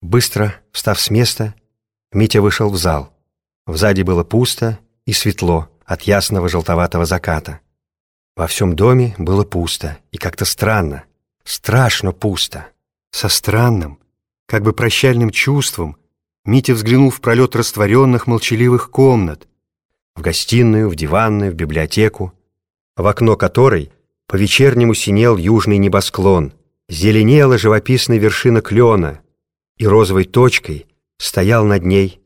Быстро, встав с места, Митя вышел в зал. В заде было пусто и светло от ясного желтоватого заката. Во всем доме было пусто и как-то странно, страшно пусто. Со странным, как бы прощальным чувством Митя взглянул в пролет растворенных молчаливых комнат, в гостиную, в диванную, в библиотеку, в окно которой по-вечернему синел южный небосклон, зеленела живописная вершина клена, и розовой точкой стоял над ней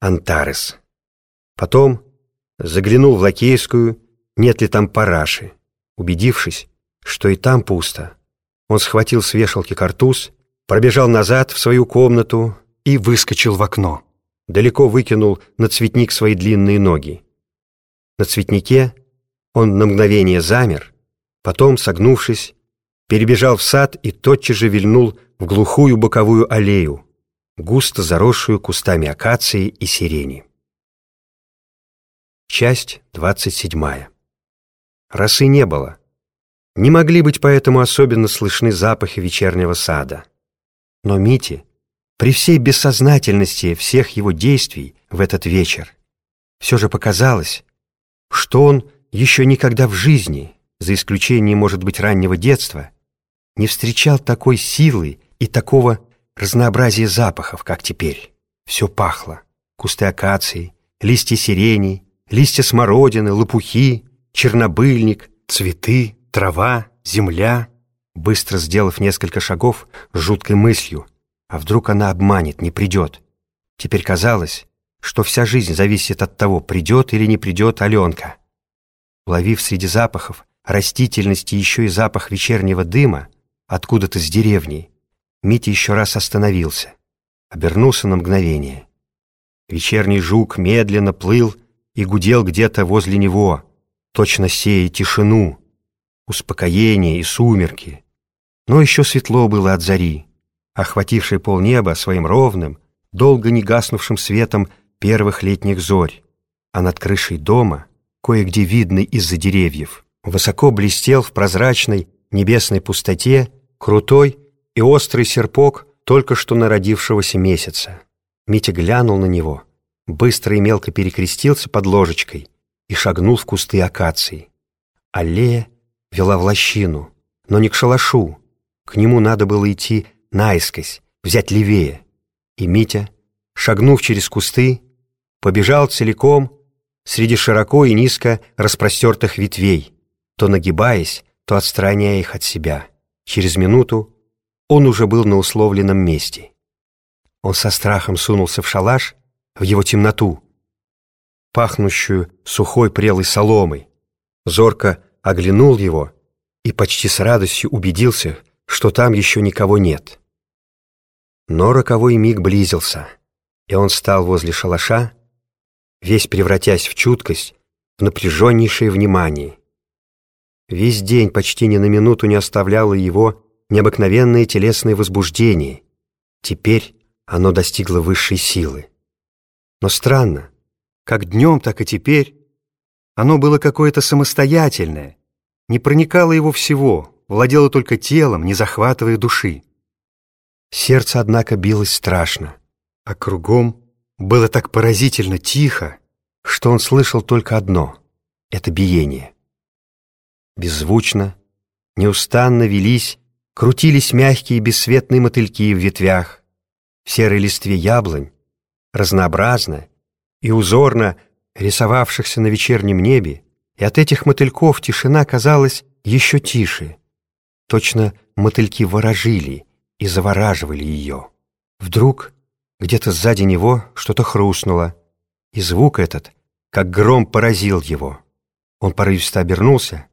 Антарес. Потом заглянул в Лакейскую, нет ли там параши. Убедившись, что и там пусто, он схватил с вешалки картуз, пробежал назад в свою комнату и выскочил в окно. Далеко выкинул на цветник свои длинные ноги. На цветнике он на мгновение замер, потом, согнувшись, перебежал в сад и тотчас же вильнул в глухую боковую аллею, густо заросшую кустами акации и сирени. Часть двадцать седьмая. Росы не было. Не могли быть поэтому особенно слышны запахи вечернего сада. Но Мите, при всей бессознательности всех его действий в этот вечер, все же показалось, что он еще никогда в жизни, за исключением, может быть, раннего детства, не встречал такой силы и такого разнообразия запахов, как теперь. Все пахло. Кусты акации, листья сирени, листья смородины, лопухи, чернобыльник, цветы, трава, земля. Быстро сделав несколько шагов с жуткой мыслью, а вдруг она обманет, не придет. Теперь казалось, что вся жизнь зависит от того, придет или не придет Аленка. Ловив среди запахов растительности еще и запах вечернего дыма, откуда-то с деревни, Митя еще раз остановился, обернулся на мгновение. Вечерний жук медленно плыл и гудел где-то возле него, точно сея тишину, успокоение и сумерки. Но еще светло было от зари, охватившей полнеба своим ровным, долго не гаснувшим светом первых летних зорь, а над крышей дома, кое-где видный из-за деревьев, высоко блестел в прозрачной небесной пустоте крутой и острый серпок только что народившегося месяца. Митя глянул на него, быстро и мелко перекрестился под ложечкой и шагнул в кусты акации. Аллея вела в лощину, но не к шалашу. К нему надо было идти наискось, взять левее. И Митя, шагнув через кусты, побежал целиком среди широко и низко распростертых ветвей, то нагибаясь, то отстраняя их от себя. Через минуту он уже был на условленном месте. Он со страхом сунулся в шалаш, в его темноту, пахнущую сухой прелой соломой, зорко оглянул его и почти с радостью убедился, что там еще никого нет. Но роковой миг близился, и он стал возле шалаша, весь превратясь в чуткость, в напряженнейшее внимание. Весь день почти ни на минуту не оставляло его необыкновенное телесное возбуждение. Теперь оно достигло высшей силы. Но странно, как днем, так и теперь, оно было какое-то самостоятельное, не проникало его всего, владело только телом, не захватывая души. Сердце, однако, билось страшно, а кругом было так поразительно тихо, что он слышал только одно — это биение. Беззвучно, неустанно велись, крутились мягкие бесцветные мотыльки в ветвях, в серой листве яблонь, разнообразно и узорно рисовавшихся на вечернем небе, и от этих мотыльков тишина казалась еще тише. Точно мотыльки ворожили и завораживали ее. Вдруг где-то сзади него что-то хрустнуло, и звук этот, как гром, поразил его. Он порывисто обернулся,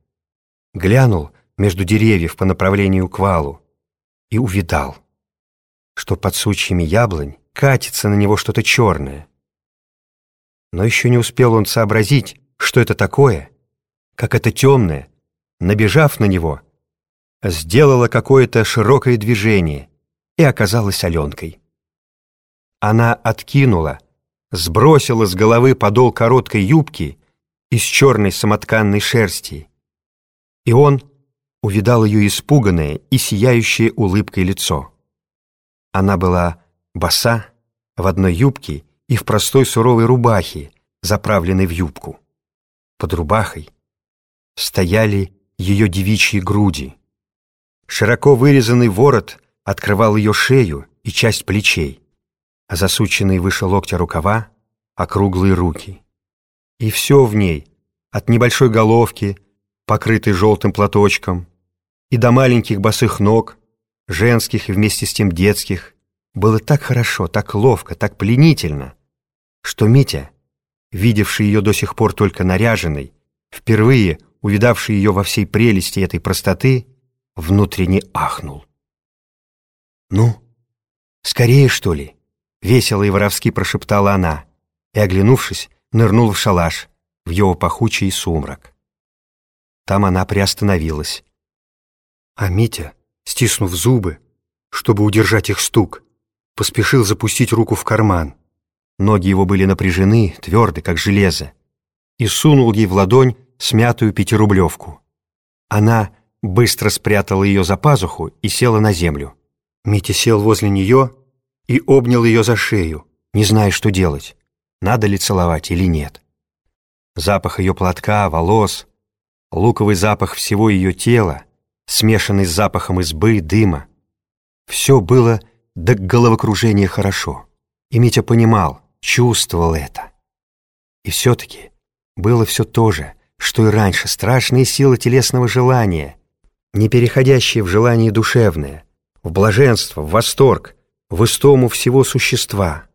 глянул между деревьев по направлению к валу и увидал, что под сучьями яблонь катится на него что-то черное. Но еще не успел он сообразить, что это такое, как это темное, набежав на него, сделала какое-то широкое движение и оказалась Аленкой. Она откинула, сбросила с головы подол короткой юбки из черной самотканной шерсти, и он увидал ее испуганное и сияющее улыбкой лицо. Она была боса, в одной юбке и в простой суровой рубахе, заправленной в юбку. Под рубахой стояли ее девичьи груди. Широко вырезанный ворот открывал ее шею и часть плечей, а засученные выше локтя рукава — округлые руки. И все в ней, от небольшой головки, покрытой желтым платочком, и до маленьких босых ног, женских и вместе с тем детских, было так хорошо, так ловко, так пленительно, что Митя, видевший ее до сих пор только наряженной, впервые увидавший ее во всей прелести этой простоты, внутренне ахнул. «Ну, скорее, что ли?» — весело и воровски прошептала она, и, оглянувшись, нырнула в шалаш, в его пахучий сумрак. Там она приостановилась. А Митя, стиснув зубы, чтобы удержать их стук, поспешил запустить руку в карман. Ноги его были напряжены, тверды, как железо, и сунул ей в ладонь смятую пятирублевку. Она быстро спрятала ее за пазуху и села на землю. Митя сел возле нее и обнял ее за шею, не зная, что делать, надо ли целовать или нет. Запах ее платка, волос, луковый запах всего ее тела, смешанный с запахом избы, дыма. Все было до головокружения хорошо. И Митя понимал, чувствовал это. И все-таки было все то же, что и раньше, страшные силы телесного желания, не переходящие в желание душевное, в блаженство, в восторг, в истому всего существа —